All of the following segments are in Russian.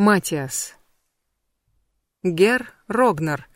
Матиас. Гер Рогнер.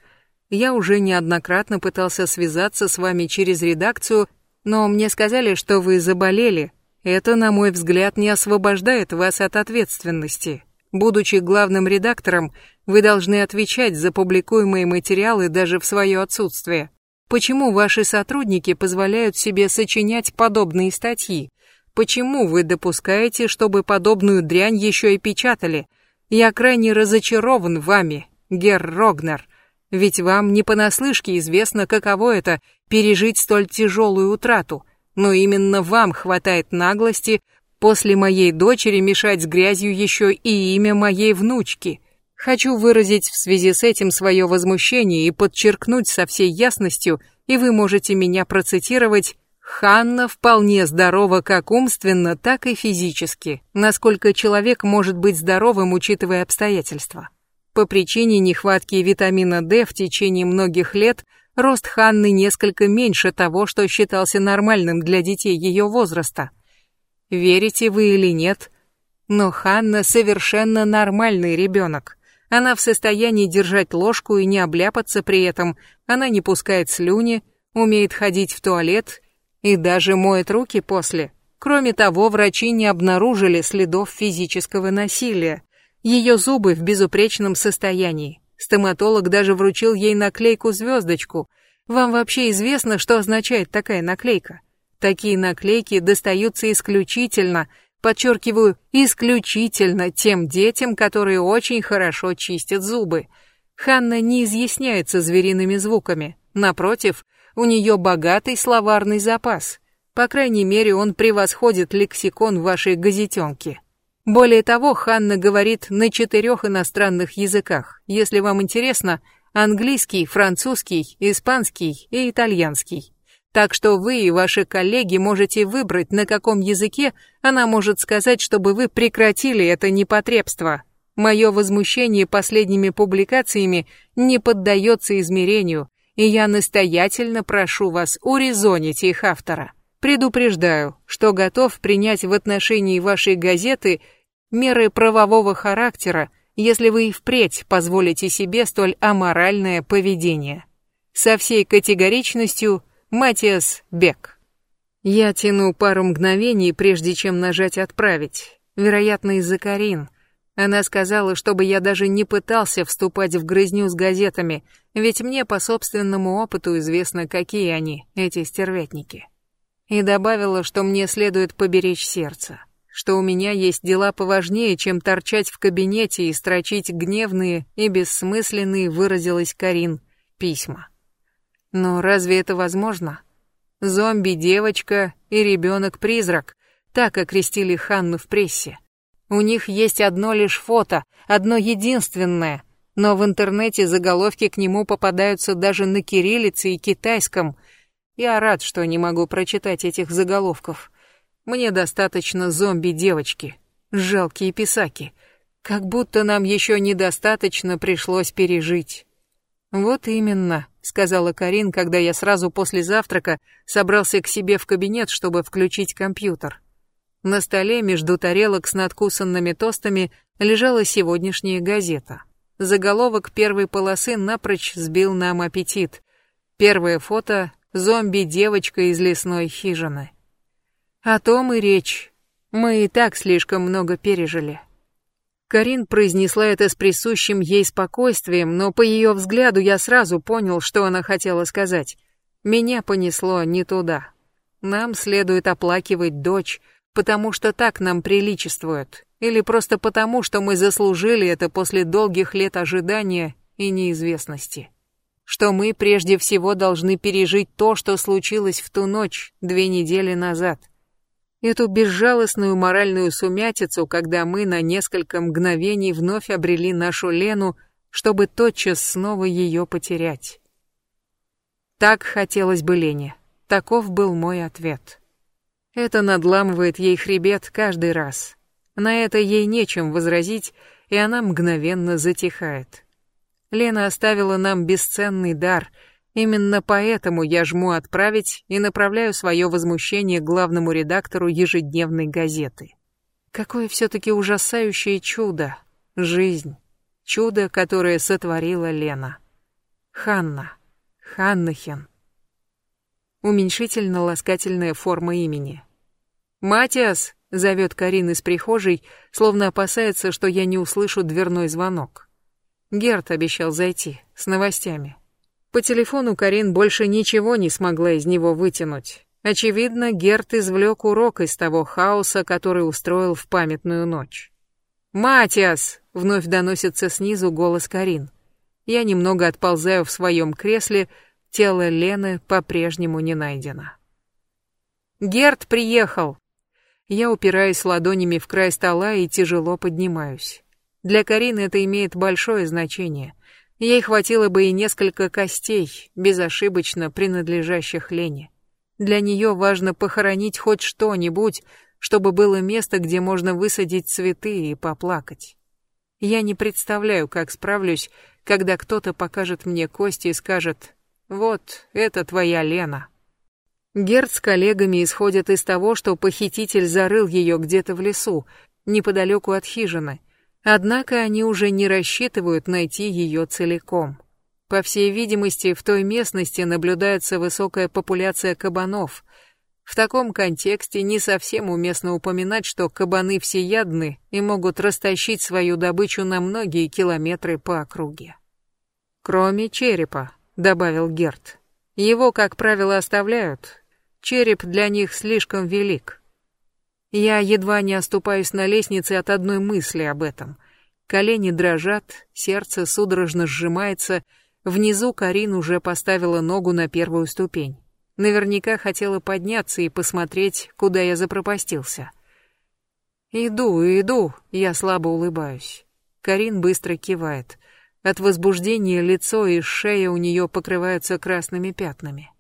Я уже неоднократно пытался связаться с вами через редакцию, но мне сказали, что вы заболели. Это, на мой взгляд, не освобождает вас от ответственности. Будучи главным редактором, вы должны отвечать за публикуемые материалы даже в свое отсутствие. Почему ваши сотрудники позволяют себе сочинять подобные статьи? Почему вы допускаете, чтобы подобную дрянь еще и печатали? Я крайне разочарован вами, Герр Рогнер, ведь вам не понаслышке известно, каково это пережить столь тяжелую утрату, но именно вам хватает наглости после моей дочери мешать с грязью еще и имя моей внучки. Хочу выразить в связи с этим свое возмущение и подчеркнуть со всей ясностью, и вы можете меня процитировать, Ханна вполне здорова как умственно, так и физически, насколько человек может быть здоровым, учитывая обстоятельства. По причине нехватки витамина D в течение многих лет рост Ханны несколько меньше того, что считался нормальным для детей ее возраста. Верите вы или нет, но Ханна совершенно нормальный ребенок. Она в состоянии держать ложку и не обляпаться при этом, она не пускает слюни, умеет ходить в туалет и даже моет руки после. Кроме того, врачи не обнаружили следов физического насилия. Ее зубы в безупречном состоянии. Стоматолог даже вручил ей наклейку-звездочку. Вам вообще известно, что означает такая наклейка? Такие наклейки достаются исключительно, подчеркиваю, исключительно тем детям, которые очень хорошо чистят зубы. Ханна не изъясняется звериными звуками. Напротив, у нее богатый словарный запас. По крайней мере, он превосходит лексикон вашей газетенки. Более того, Ханна говорит на четырех иностранных языках. Если вам интересно, английский, французский, испанский и итальянский. Так что вы и ваши коллеги можете выбрать, на каком языке она может сказать, чтобы вы прекратили это непотребство. Мое возмущение последними публикациями не поддается измерению, и я настоятельно прошу вас урезонить их автора. Предупреждаю, что готов принять в отношении вашей газеты меры правового характера, если вы и впредь позволите себе столь аморальное поведение. Со всей категоричностью Матиас Бек. Я тяну пару мгновений, прежде чем нажать «Отправить», вероятно, из-за Карин. Она сказала, чтобы я даже не пытался вступать в грызню с газетами, ведь мне по собственному опыту известно, какие они, эти стервятники. И добавила, что мне следует поберечь сердце, что у меня есть дела поважнее, чем торчать в кабинете и строчить гневные и бессмысленные, выразилась Карин, письма. Но разве это возможно? Зомби-девочка и ребенок-призрак, так окрестили Ханну в прессе. У них есть одно лишь фото, одно единственное, но в интернете заголовки к нему попадаются даже на кириллице и китайском. Я рад, что не могу прочитать этих заголовков. Мне достаточно зомби-девочки, жалкие писаки. Как будто нам еще недостаточно пришлось пережить. Вот именно, сказала Карин, когда я сразу после завтрака собрался к себе в кабинет, чтобы включить компьютер. На столе между тарелок с надкусанными тостами лежала сегодняшняя газета. Заголовок первой полосы напрочь сбил нам аппетит. Первое фото — зомби-девочка из лесной хижины. О том и речь. Мы и так слишком много пережили. Карин произнесла это с присущим ей спокойствием, но по ее взгляду я сразу понял, что она хотела сказать. Меня понесло не туда. Нам следует оплакивать дочь, потому что так нам приличествует, или просто потому, что мы заслужили это после долгих лет ожидания и неизвестности. Что мы прежде всего должны пережить то, что случилось в ту ночь, две недели назад. Эту безжалостную моральную сумятицу, когда мы на несколько мгновений вновь обрели нашу Лену, чтобы тотчас снова ее потерять. Так хотелось бы Лене. Таков был мой ответ. Это надламывает ей хребет каждый раз. На это ей нечем возразить, и она мгновенно затихает. Лена оставила нам бесценный дар. Именно поэтому я жму отправить и направляю свое возмущение главному редактору ежедневной газеты. Какое все-таки ужасающее чудо. жизнь, чудо, которое сотворила Лена. Ханна, Ханнахен. Уменьшительно-ласкательная форма имени. «Матиас!» — зовет Карин из прихожей, словно опасается, что я не услышу дверной звонок. Герт обещал зайти, с новостями. По телефону Карин больше ничего не смогла из него вытянуть. Очевидно, Герт извлек урок из того хаоса, который устроил в памятную ночь. «Матиас!» — вновь доносится снизу голос Карин. Я немного отползаю в своем кресле, тело Лены по-прежнему не найдено. «Герт приехал!» Я упираюсь ладонями в край стола и тяжело поднимаюсь. Для Карины это имеет большое значение. Ей хватило бы и несколько костей, безошибочно принадлежащих Лене. Для нее важно похоронить хоть что-нибудь, чтобы было место, где можно высадить цветы и поплакать. Я не представляю, как справлюсь, когда кто-то покажет мне кости и скажет «Вот, это твоя Лена». Герд с коллегами исходят из того, что похититель зарыл ее где-то в лесу, неподалеку от хижины. Однако они уже не рассчитывают найти ее целиком. По всей видимости, в той местности наблюдается высокая популяция кабанов. В таком контексте не совсем уместно упоминать, что кабаны всеядны и могут растащить свою добычу на многие километры по округе. «Кроме черепа», — добавил Герт. «Его, как правило, оставляют, Череп для них слишком велик. Я едва не оступаюсь на лестнице от одной мысли об этом. Колени дрожат, сердце судорожно сжимается. Внизу Карин уже поставила ногу на первую ступень. Наверняка хотела подняться и посмотреть, куда я запропастился. «Иду, иду», — я слабо улыбаюсь. Карин быстро кивает. От возбуждения лицо и шея у нее покрываются красными пятнами.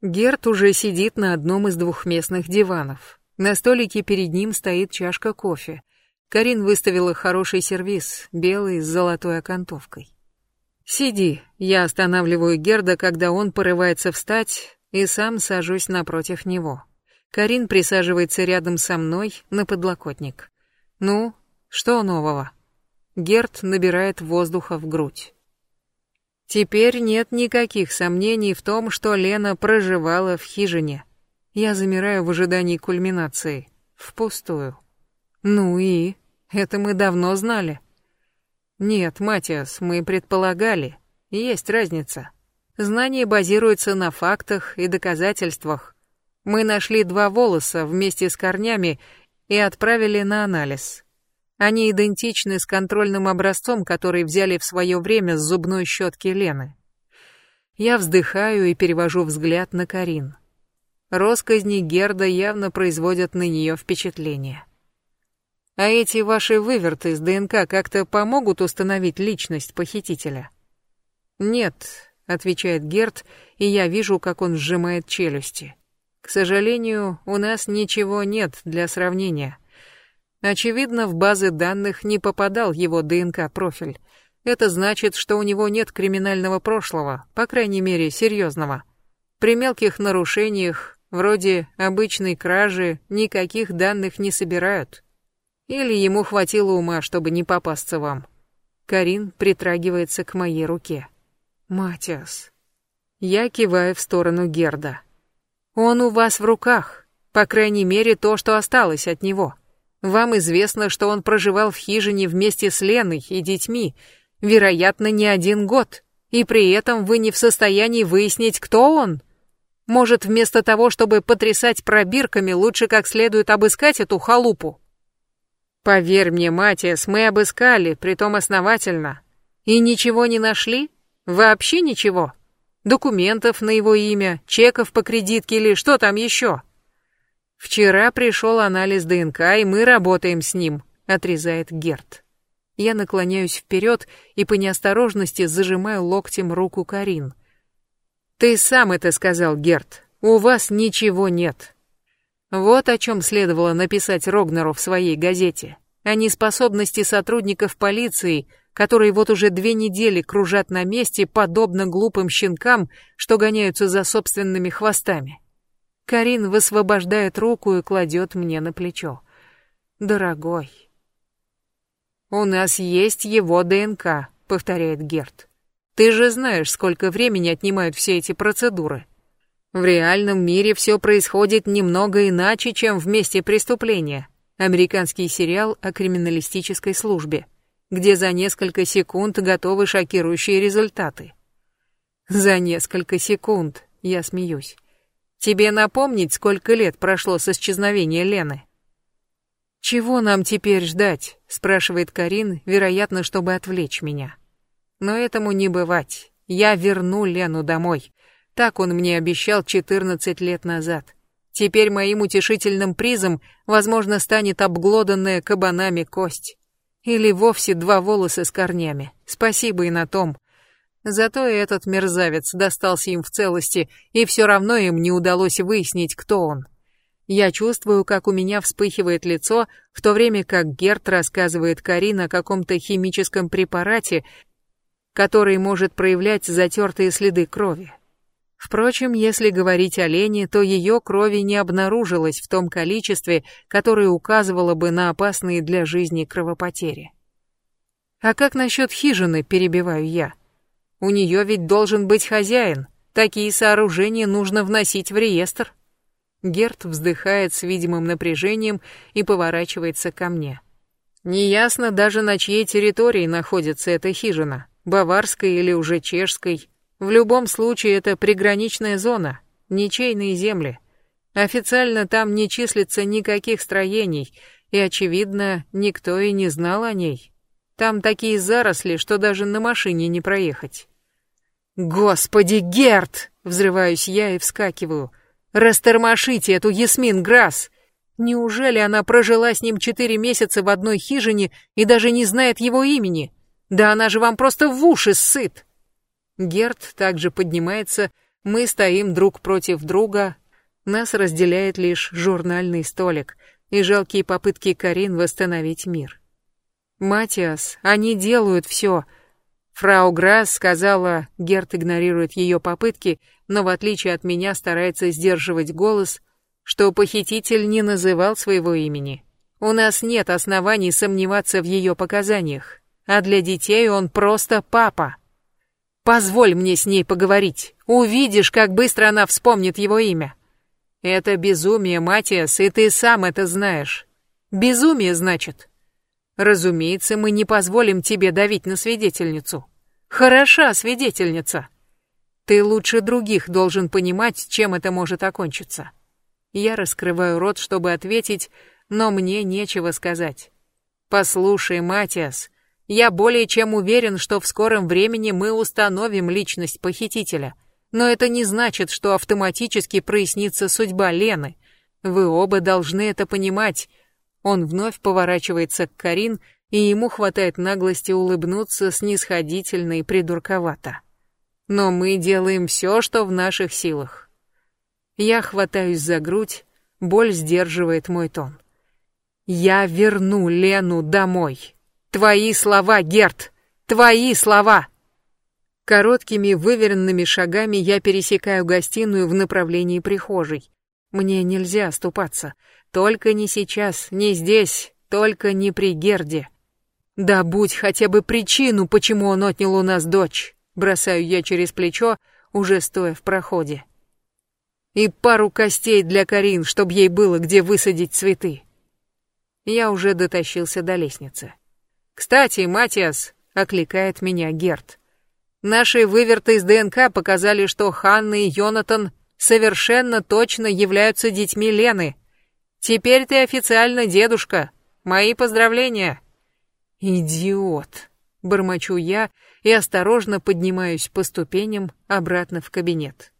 Герт уже сидит на одном из двухместных диванов. На столике перед ним стоит чашка кофе. Карин выставила хороший сервиз, белый с золотой окантовкой. «Сиди», я останавливаю Герда, когда он порывается встать, и сам сажусь напротив него. Карин присаживается рядом со мной на подлокотник. «Ну, что нового?» Герд набирает воздуха в грудь. Теперь нет никаких сомнений в том, что Лена проживала в хижине. Я замираю в ожидании кульминации. Впустую. Ну и? Это мы давно знали. Нет, Матиас, мы предполагали. Есть разница. Знание базируется на фактах и доказательствах. Мы нашли два волоса вместе с корнями и отправили на анализ. Они идентичны с контрольным образцом, который взяли в свое время с зубной щетки Лены. Я вздыхаю и перевожу взгляд на Карин. Росказни Герда явно производят на нее впечатление. А эти ваши выверты с ДНК как-то помогут установить личность похитителя? Нет, отвечает Герд, и я вижу, как он сжимает челюсти. К сожалению, у нас ничего нет для сравнения. Очевидно, в базы данных не попадал его ДНК-профиль. Это значит, что у него нет криминального прошлого, по крайней мере, серьезного. При мелких нарушениях, вроде обычной кражи, никаких данных не собирают. Или ему хватило ума, чтобы не попасться вам. Карин притрагивается к моей руке. Матиас. Я киваю в сторону Герда. Он у вас в руках, по крайней мере, то, что осталось от него. Вам известно, что он проживал в хижине вместе с Леной и детьми, вероятно, не один год, и при этом вы не в состоянии выяснить, кто он. Может, вместо того, чтобы потрясать пробирками, лучше как следует обыскать эту халупу? Поверь мне, Матиас, мы обыскали, притом основательно. И ничего не нашли? Вообще ничего? Документов на его имя, чеков по кредитке или что там еще? «Вчера пришел анализ ДНК, и мы работаем с ним», — отрезает Герт. Я наклоняюсь вперед и по неосторожности зажимаю локтем руку Карин. «Ты сам это сказал, Герт. У вас ничего нет». Вот о чем следовало написать Рогнеру в своей газете. О неспособности сотрудников полиции, которые вот уже две недели кружат на месте, подобно глупым щенкам, что гоняются за собственными хвостами. Карин высвобождает руку и кладет мне на плечо. Дорогой. «У нас есть его ДНК», — повторяет Герт. «Ты же знаешь, сколько времени отнимают все эти процедуры. В реальном мире все происходит немного иначе, чем в месте преступления. Американский сериал о криминалистической службе, где за несколько секунд готовы шокирующие результаты. За несколько секунд, я смеюсь. Тебе напомнить, сколько лет прошло с исчезновения Лены? «Чего нам теперь ждать?» — спрашивает Карин, вероятно, чтобы отвлечь меня. Но этому не бывать. Я верну Лену домой. Так он мне обещал 14 лет назад. Теперь моим утешительным призом, возможно, станет обглоданная кабанами кость. Или вовсе два волоса с корнями. Спасибо и на том. Зато и этот мерзавец достался им в целости, и все равно им не удалось выяснить, кто он. Я чувствую, как у меня вспыхивает лицо, в то время как Герт рассказывает Карин о каком-то химическом препарате, который может проявлять затертые следы крови. Впрочем, если говорить о Лене, то ее крови не обнаружилось в том количестве, которое указывало бы на опасные для жизни кровопотери. А как насчет хижины, перебиваю я? У нее ведь должен быть хозяин. Такие сооружения нужно вносить в реестр. Герт вздыхает с видимым напряжением и поворачивается ко мне. Неясно даже на чьей территории находится эта хижина, баварской или уже чешской. В любом случае это приграничная зона, ничейные земли. Официально там не числится никаких строений, и, очевидно, никто и не знал о ней. Там такие заросли, что даже на машине не проехать. «Господи, Герт!» — взрываюсь я и вскакиваю. «Растормошите эту Ясмин Грасс! Неужели она прожила с ним четыре месяца в одной хижине и даже не знает его имени? Да она же вам просто в уши сыт!» Герт также поднимается, мы стоим друг против друга, нас разделяет лишь журнальный столик и жалкие попытки Карин восстановить мир. «Матиас, они делают все!» Фрау Грасс сказала, Герт игнорирует ее попытки, но в отличие от меня старается сдерживать голос, что похититель не называл своего имени. У нас нет оснований сомневаться в ее показаниях, а для детей он просто папа. Позволь мне с ней поговорить. Увидишь, как быстро она вспомнит его имя. Это безумие, Матиас, и ты сам это знаешь. Безумие, значит. Разумеется, мы не позволим тебе давить на свидетельницу. Хороша свидетельница. Ты лучше других должен понимать, чем это может окончиться. Я раскрываю рот, чтобы ответить, но мне нечего сказать. Послушай, Матиас, я более чем уверен, что в скором времени мы установим личность похитителя. Но это не значит, что автоматически прояснится судьба Лены. Вы оба должны это понимать. Он вновь поворачивается к Карин, и ему хватает наглости улыбнуться снисходительно и придурковато. Но мы делаем все, что в наших силах. Я хватаюсь за грудь, боль сдерживает мой тон. Я верну Лену домой. Твои слова, Герт! Твои слова!» Короткими выверенными шагами я пересекаю гостиную в направлении прихожей. Мне нельзя оступаться. Только не сейчас, не здесь, только не при Герде. Да будь хотя бы причину, почему он отнял у нас дочь. Бросаю я через плечо, уже стоя в проходе. И пару костей для Карин, чтобы ей было где высадить цветы. Я уже дотащился до лестницы. «Кстати, Матиас», — окликает меня Герт, «наши выверты из ДНК показали, что Ханна и Йонатан совершенно точно являются детьми Лены. Теперь ты официально дедушка. Мои поздравления». «Идиот», — бормочу я и осторожно поднимаюсь по ступеням обратно в кабинет.